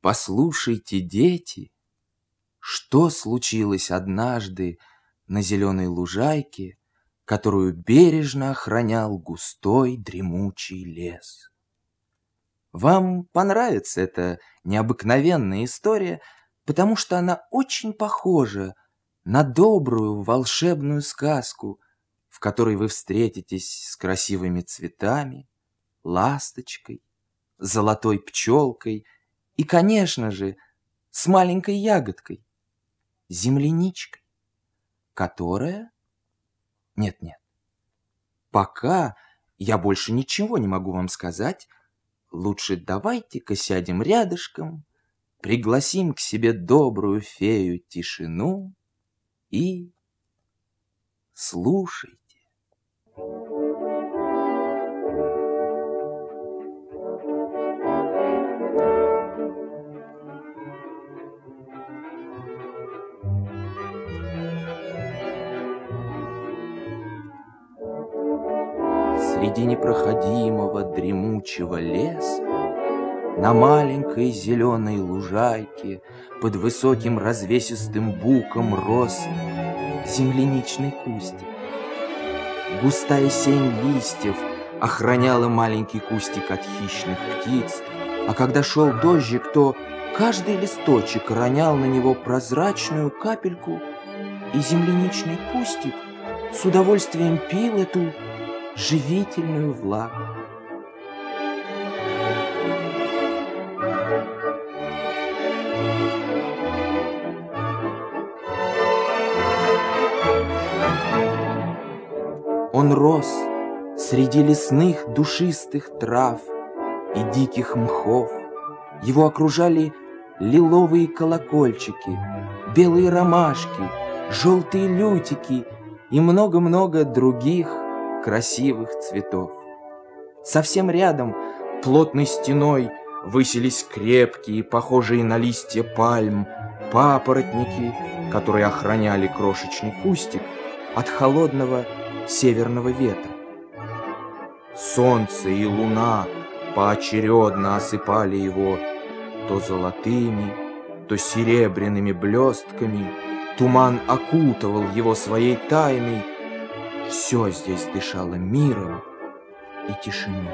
Послушайте, дети, что случилось однажды на зеленой лужайке, которую бережно охранял густой дремучий лес. Вам понравится эта необыкновенная история, потому что она очень похожа на добрую волшебную сказку, в которой вы встретитесь с красивыми цветами, ласточкой, золотой пчелкой и, конечно же, с маленькой ягодкой, земляничкой, которая... Нет-нет, пока я больше ничего не могу вам сказать, лучше давайте-ка сядем рядышком, пригласим к себе добрую фею тишину и слушайте. Среди непроходимого дремучего леса На маленькой зеленой лужайке Под высоким развесистым буком рос Земляничный кустик. Густая сень листьев охраняла маленький кустик от хищных птиц, а когда шел дождик, то каждый листочек ронял на него прозрачную капельку, и земляничный кустик с удовольствием пил эту живительную влагу. Он рос среди лесных душистых трав и диких мхов. Его окружали лиловые колокольчики, белые ромашки, желтые лютики и много-много других красивых цветов. Совсем рядом, плотной стеной, высились крепкие, похожие на листья пальм, папоротники, которые охраняли крошечный кустик от холодного северного ветра. Солнце и луна поочередно осыпали его то золотыми, то серебряными блестками, туман окутывал его своей тайной, все здесь дышало миром и тишиной.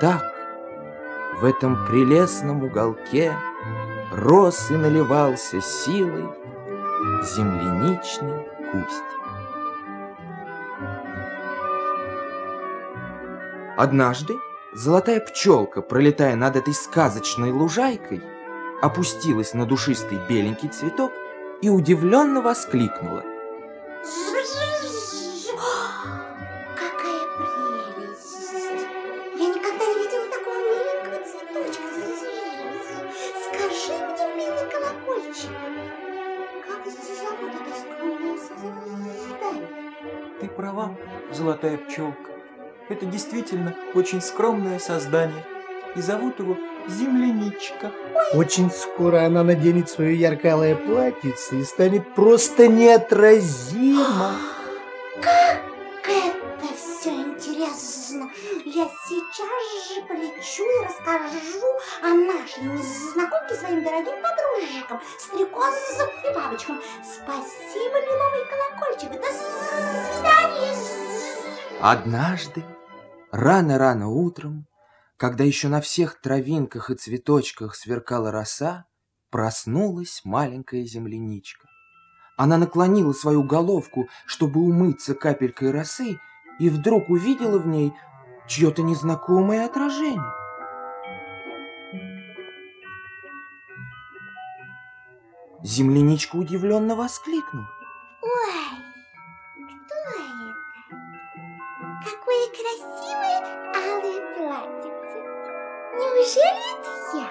Так, в этом прелестном уголке рос и наливался силой земляничный кустик. Однажды Золотая пчелка, пролетая над этой сказочной лужайкой, опустилась на душистый беленький цветок и удивленно воскликнула. Какая прелесть! Я никогда не видела такого миленького цветочка. Скажи мне, милый колокольчик, как зовут это скромное создание? Ты права, золотая пчелка. Это действительно очень скромное создание. И зовут его Земляничка. Очень скоро она наденет свое яркое платьице и станет просто неотразима. Как это все интересно! Я сейчас же полечу и расскажу о нашей незнакомке своим дорогим подружкам, стрекозам и бабочкам. Спасибо, лиловый колокольчик. До свидания! Однажды Рано-рано утром, когда еще на всех травинках и цветочках сверкала роса, проснулась маленькая земляничка. Она наклонила свою головку, чтобы умыться капелькой росы, и вдруг увидела в ней чье-то незнакомое отражение. Земляничка удивленно воскликнула. Ой, Какое красивое алое платьице. Неужели это я?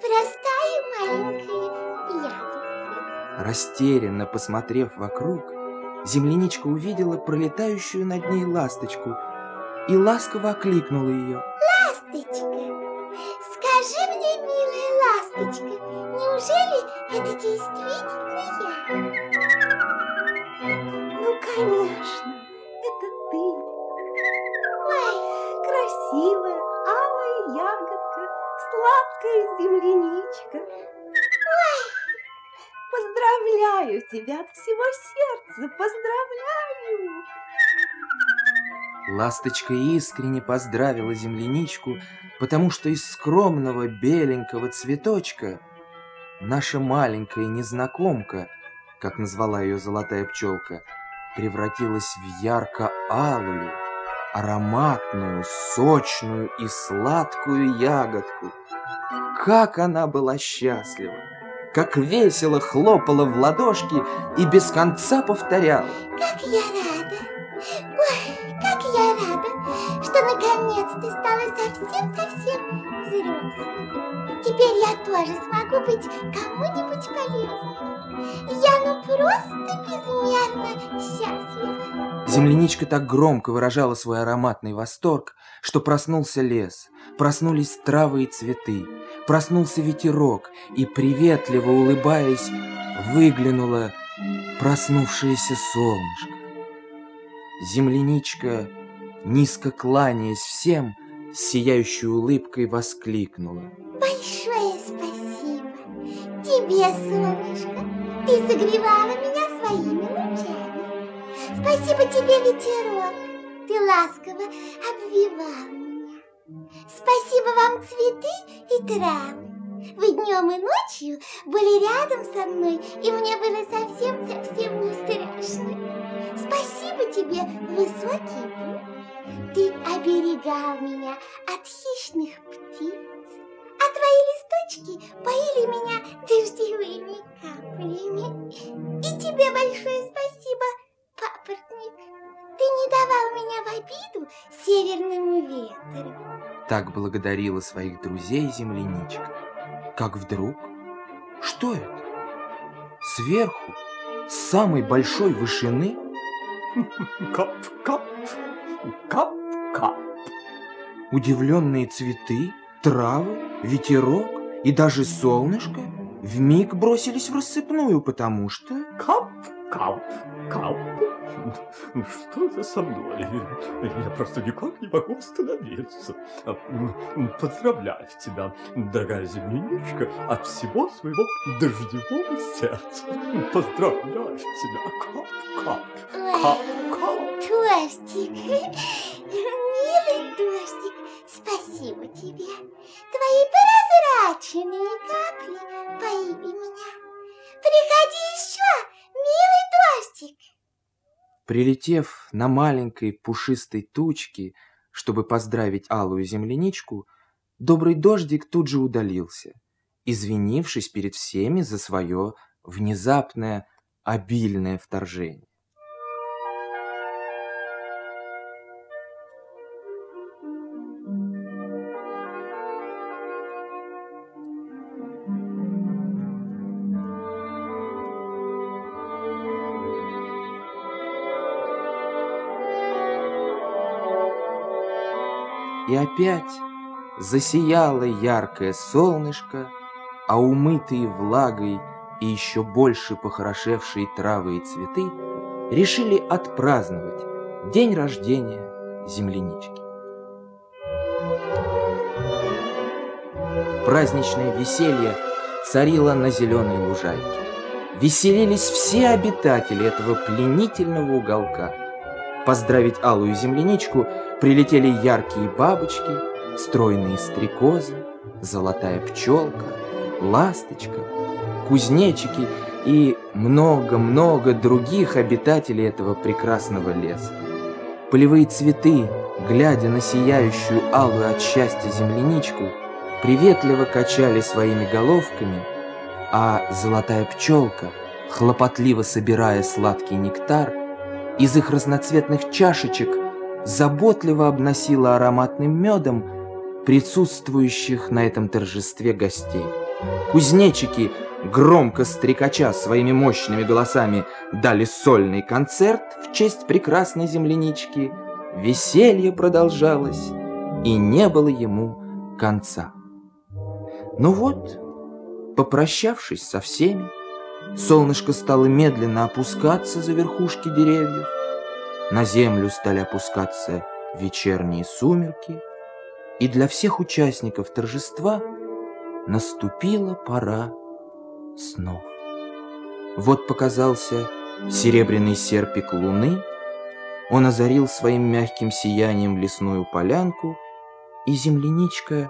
Простая маленькая ягодка. Растерянно посмотрев вокруг, земляничка увидела пролетающую над ней ласточку и ласково окликнула ее. Ласточка, скажи мне, милая ласточка, неужели это действительно тебя от всего сердца поздравляю. Ласточка искренне поздравила земляничку, потому что из скромного беленького цветочка наша маленькая незнакомка, как назвала ее золотая пчелка, превратилась в ярко-алую, ароматную, сочную и сладкую ягодку. Как она была счастлива! Как весело хлопала в ладошки и без конца повторяла. Как я рада! Ой, как я рада, что наконец-то стала совсем-совсем взрослой. Теперь я тоже смогу быть кому-нибудь полезной. Я ну просто безмерно счастлива. Земляничка так громко выражала свой ароматный восторг, что проснулся лес, проснулись травы и цветы, проснулся ветерок, и, приветливо улыбаясь, выглянуло проснувшееся солнышко. Земляничка, низко кланяясь всем, с сияющей улыбкой воскликнула. Большое спасибо тебе, солнышко. Ты согревала меня своими лучами. Спасибо тебе, ветерок. Ты ласково обвивал меня. Спасибо вам, цветы и травы. Вы днем и ночью были рядом со мной, и мне было совсем-совсем не страшно. Спасибо тебе, высокий. Ты оберегал меня от хищных птиц, а твои листочки поили меня дождевыми каплями. И тебе большое спасибо, папоротник. Ты не давал меня в обиду северному ветру. Так благодарила своих друзей земляничка. Как вдруг... Что это? Сверху, с самой большой вышины, Кап-кап, кап-кап. удивленные цветы, травы, ветерок и даже солнышко вмиг бросились в рассыпную, потому что... Кап, кап, кап. Ну что это со мной? Я просто никак не могу остановиться. Поздравляю тебя, дорогая земляничка, от всего своего дождевого сердца. Поздравляю тебя. Кап, кап, кап, кап. Дождик, милый дождик, спасибо тебе. Твои прозрачные капли поили меня. Приходи еще, милый дождик. Прилетев на маленькой пушистой тучке, чтобы поздравить алую земляничку, добрый дождик тут же удалился, извинившись перед всеми за свое внезапное обильное вторжение. И опять засияло яркое солнышко, а умытые влагой и еще больше похорошевшие травы и цветы решили отпраздновать день рождения землянички. Праздничное веселье царило на зеленой лужайке. Веселились все обитатели этого пленительного уголка. Поздравить алую земляничку прилетели яркие бабочки, стройные стрекозы, золотая пчелка, ласточка, кузнечики и много-много других обитателей этого прекрасного леса. Полевые цветы, глядя на сияющую алую от счастья земляничку, приветливо качали своими головками, а золотая пчелка, хлопотливо собирая сладкий нектар, из их разноцветных чашечек заботливо обносила ароматным медом присутствующих на этом торжестве гостей. Кузнечики, громко стрекача своими мощными голосами, дали сольный концерт в честь прекрасной землянички. Веселье продолжалось, и не было ему конца. Ну вот, попрощавшись со всеми, солнышко стало медленно опускаться за верхушки деревьев, на землю стали опускаться вечерние сумерки, и для всех участников торжества наступила пора снов. Вот показался серебряный серпик луны, он озарил своим мягким сиянием лесную полянку, и земляничка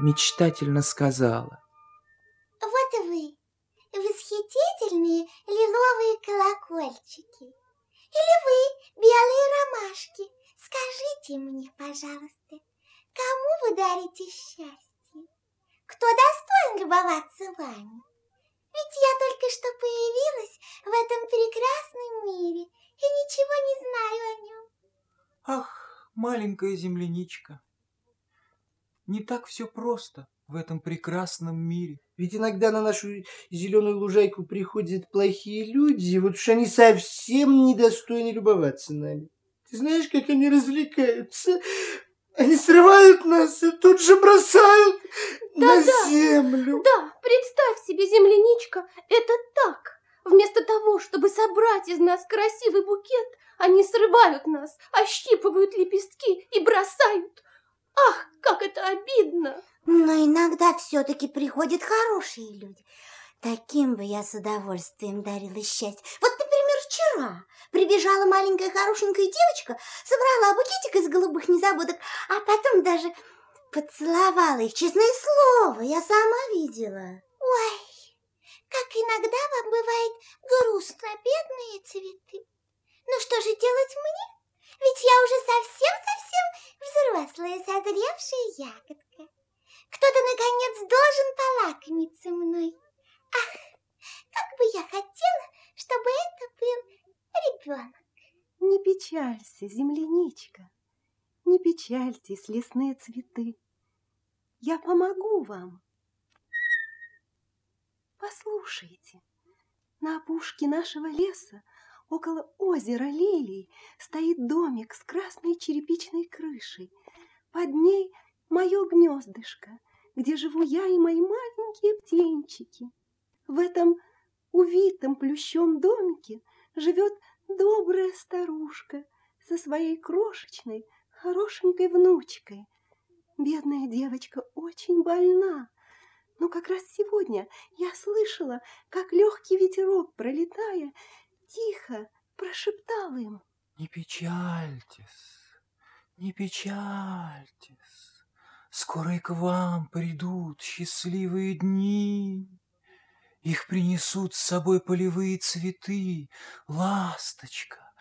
мечтательно сказала. Вот вы, восхитительные лиловые колокольчики. Или вы, белые ромашки. Скажите мне, пожалуйста, кому вы дарите счастье? Кто достоин любоваться вами? Ведь я только что появилась в этом прекрасном мире и ничего не знаю о нем. Ах, маленькая земляничка, не так все просто в этом прекрасном мире. Ведь иногда на нашу зеленую лужайку приходят плохие люди, вот уж они совсем недостойны любоваться нами. Ты знаешь, как они развлекаются? Они срывают нас и тут же бросают да, на да, землю. Да, представь себе, земляничка, это так. Вместо того, чтобы собрать из нас красивый букет, они срывают нас, ощипывают лепестки и бросают. Ах, как это обидно! Но иногда все-таки приходят хорошие люди. Таким бы я с удовольствием дарила счастье. Вот, например, вчера прибежала маленькая хорошенькая девочка, собрала букетик из голубых незабудок, а потом даже поцеловала их. Честное слово, я сама видела. Ой, как иногда вам бывает грустно, бедные цветы. Ну что же делать мне? Ведь я уже совсем-совсем взрослая, созревшая ягодка. Кто-то, наконец, должен полакомиться мной. Ах, как бы я хотела, чтобы это был ребенок. Не печалься, земляничка, не печальтесь, лесные цветы. Я помогу вам. Послушайте, на опушке нашего леса около озера Лилий стоит домик с красной черепичной крышей. Под ней мое гнездышко, где живу я и мои маленькие птенчики. В этом увитом плющом домике живет добрая старушка со своей крошечной, хорошенькой внучкой. Бедная девочка очень больна, но как раз сегодня я слышала, как легкий ветерок, пролетая, тихо прошептал им. Не печальтесь, не печальтесь. Скоро и к вам придут счастливые дни. Их принесут с собой полевые цветы, ласточка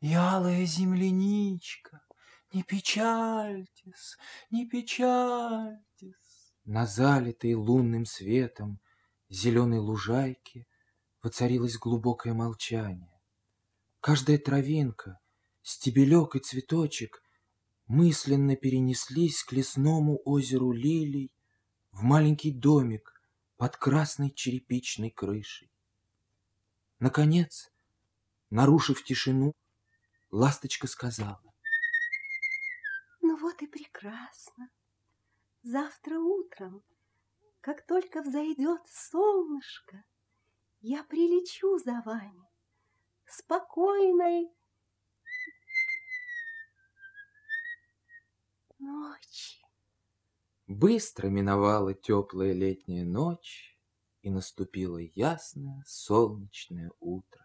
и алая земляничка. Не печальтесь, не печальтесь. На залитой лунным светом зеленой лужайке воцарилось глубокое молчание. Каждая травинка, стебелек и цветочек мысленно перенеслись к лесному озеру Лилий в маленький домик под красной черепичной крышей. Наконец, нарушив тишину, ласточка сказала. Ну вот и прекрасно. Завтра утром, как только взойдет солнышко, я прилечу за вами. Спокойной ночи. Быстро миновала теплая летняя ночь, и наступило ясное солнечное утро.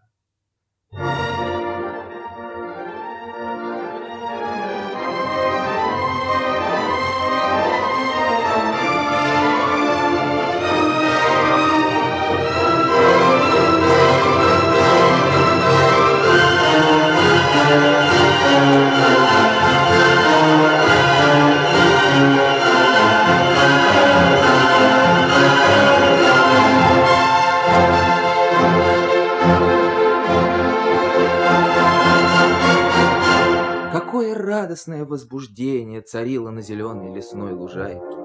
Радостное возбуждение царило на зеленой лесной лужайке.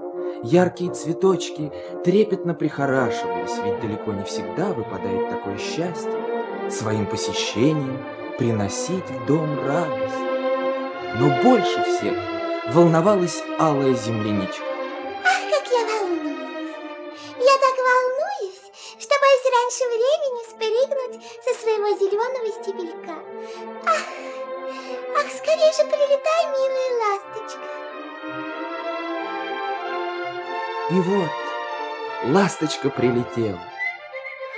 Яркие цветочки трепетно прихорашивались, ведь далеко не всегда выпадает такое счастье своим посещением приносить в дом радость. Но больше всех волновалась алая земляничка. Ах, как я волнуюсь! Я так волнуюсь, что боюсь раньше времени спрыгнуть со своего зеленого стебелька. Ах, Ах, скорее же прилетай, милая ласточка. И вот ласточка прилетела.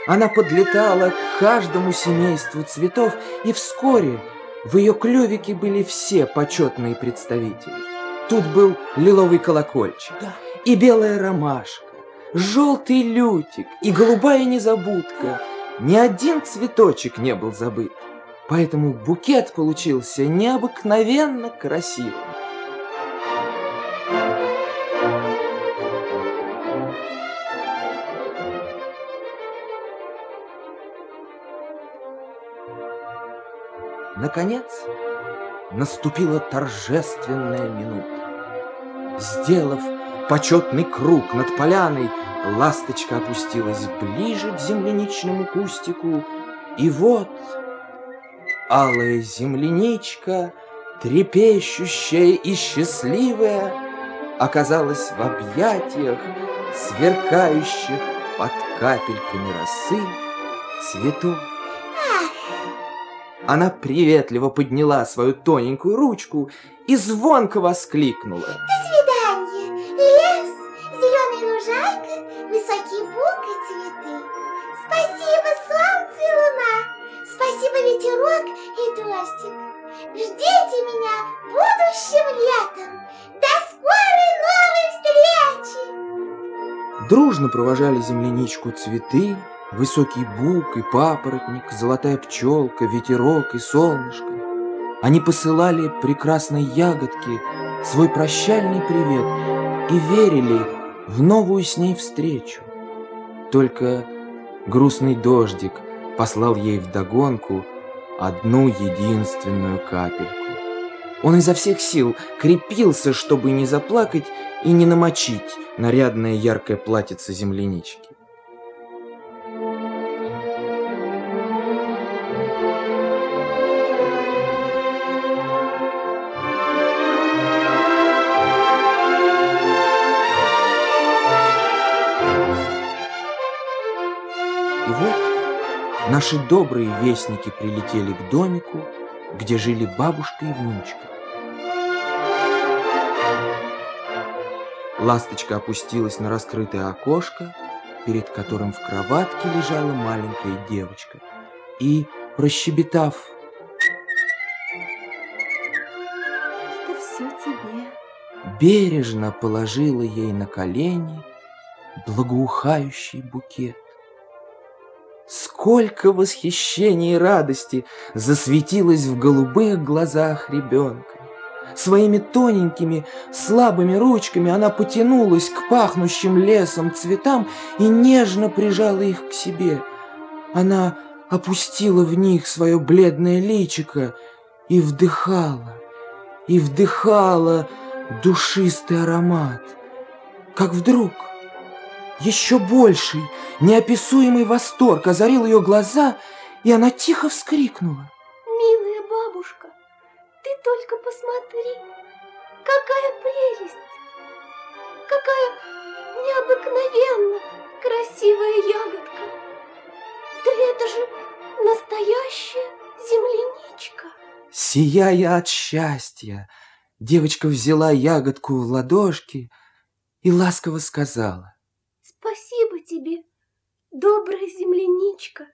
Она подлетала к каждому семейству цветов, и вскоре в ее клювике были все почетные представители. Тут был лиловый колокольчик, и белая ромашка, желтый лютик, и голубая незабудка. Ни один цветочек не был забыт, поэтому букет получился необыкновенно красивым. Наконец, наступила торжественная минута. Сделав почетный круг над поляной, ласточка опустилась ближе к земляничному кустику, и вот алая земляничка, трепещущая и счастливая, оказалась в объятиях сверкающих под капельками росы цветов. Она приветливо подняла свою тоненькую ручку и звонко воскликнула. Дружно провожали земляничку цветы, Высокий бук и папоротник, золотая пчелка, ветерок и солнышко. Они посылали прекрасной ягодке свой прощальный привет и верили в новую с ней встречу. Только грустный дождик послал ей вдогонку одну единственную капельку. Он изо всех сил крепился, чтобы не заплакать и не намочить нарядное яркое платьице землянички. Наши добрые вестники прилетели к домику, где жили бабушка и внучка. Ласточка опустилась на раскрытое окошко, перед которым в кроватке лежала маленькая девочка, и, прощебетав Это все тебе. бережно положила ей на колени благоухающий букет. Сколько восхищения и радости засветилось в голубых глазах ребенка. Своими тоненькими, слабыми ручками она потянулась к пахнущим лесом цветам и нежно прижала их к себе. Она опустила в них свое бледное личико и вдыхала, и вдыхала душистый аромат. Как вдруг еще больший, неописуемый восторг озарил ее глаза, и она тихо вскрикнула. Только посмотри, какая прелесть, какая необыкновенно красивая ягодка. Да это же настоящая земляничка. Сияя от счастья, девочка взяла ягодку в ладошки и ласково сказала. Спасибо тебе, добрая земляничка.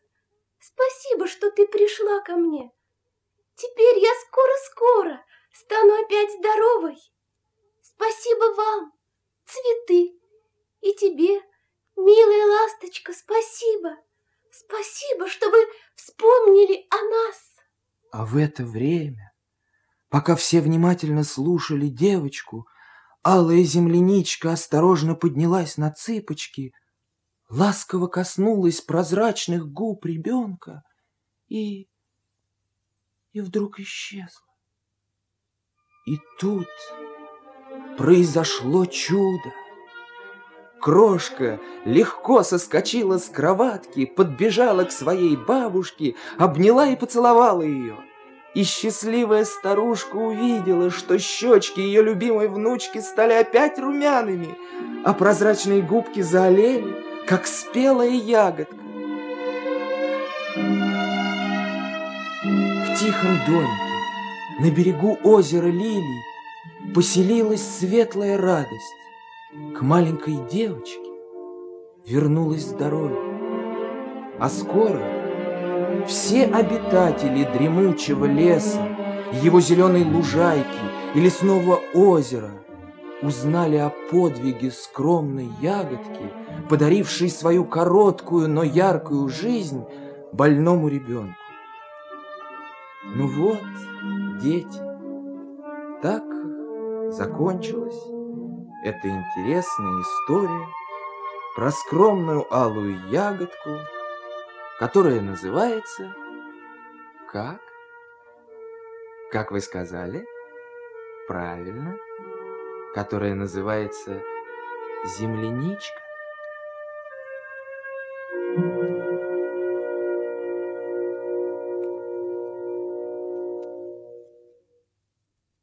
Спасибо, что ты пришла ко мне. Теперь я скоро-скоро стану опять здоровой. Спасибо вам, цветы, и тебе, милая ласточка, спасибо. Спасибо, что вы вспомнили о нас. А в это время, пока все внимательно слушали девочку, Алая земляничка осторожно поднялась на цыпочки, ласково коснулась прозрачных губ ребенка и... и вдруг исчезла. И тут произошло чудо. Крошка легко соскочила с кроватки, подбежала к своей бабушке, обняла и поцеловала ее. И счастливая старушка увидела, что щечки ее любимой внучки стали опять румяными, а прозрачные губки заолели, как спелая ягодка. Тихом домике на берегу озера Лилий поселилась светлая радость. К маленькой девочке вернулось здоровье. А скоро все обитатели дремучего леса, его зеленой лужайки и лесного озера узнали о подвиге скромной ягодки, подарившей свою короткую, но яркую жизнь больному ребенку. Ну вот, дети, так закончилась эта интересная история про скромную алую ягодку, которая называется как? Как вы сказали? Правильно. Которая называется земляничка.